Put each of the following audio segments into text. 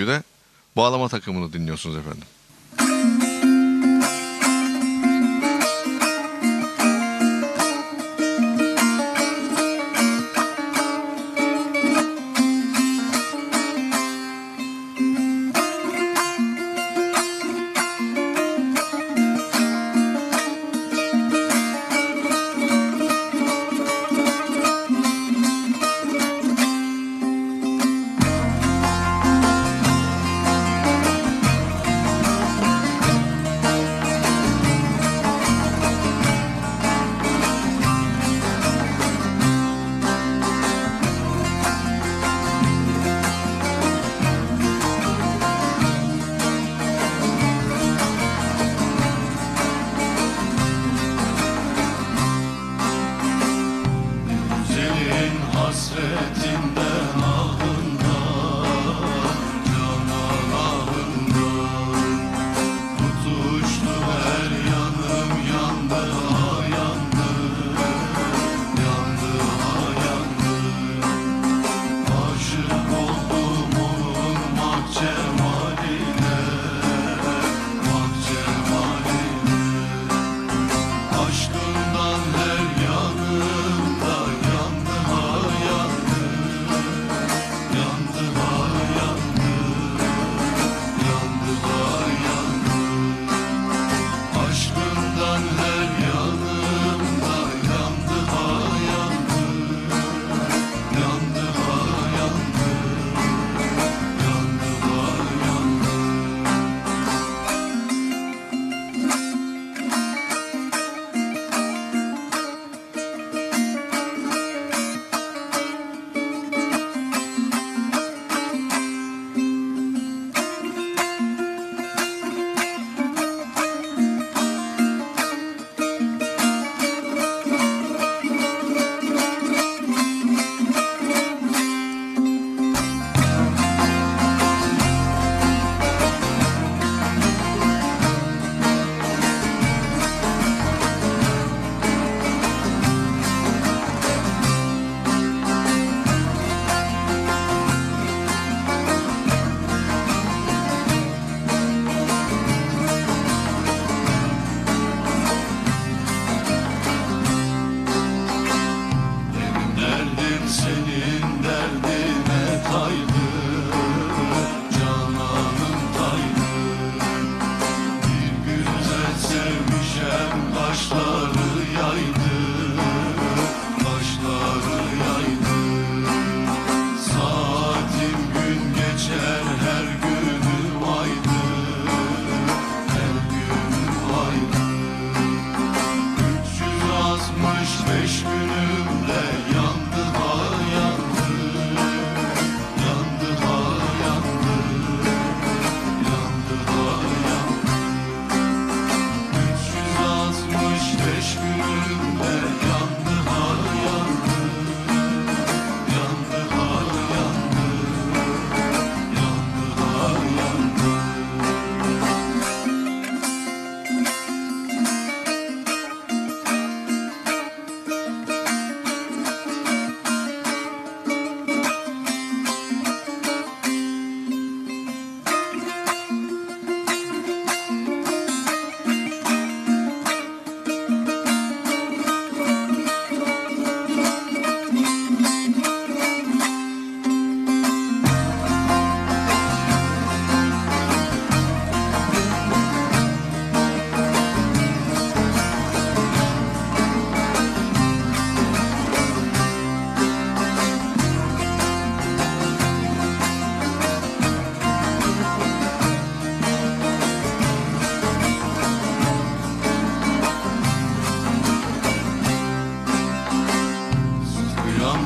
türküde bağlama takımını dinliyorsunuz efendim.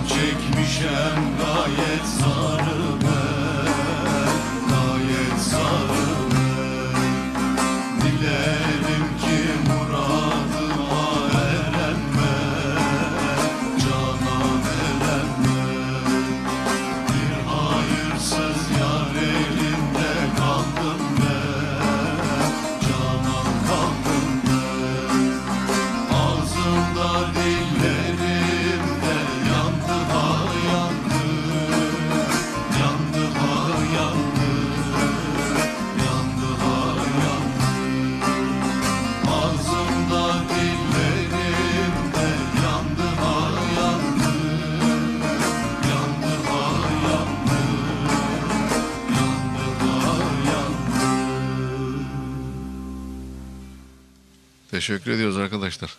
çekmişem gayet zarı ben Gayet zarı ben Dilerim ki muradıma erem ben Cana verem ben Bir hayırsız yar elinde kaldım ben Canan kaldım ben Ağzımda dillerim Teşekkür ediyoruz arkadaşlar.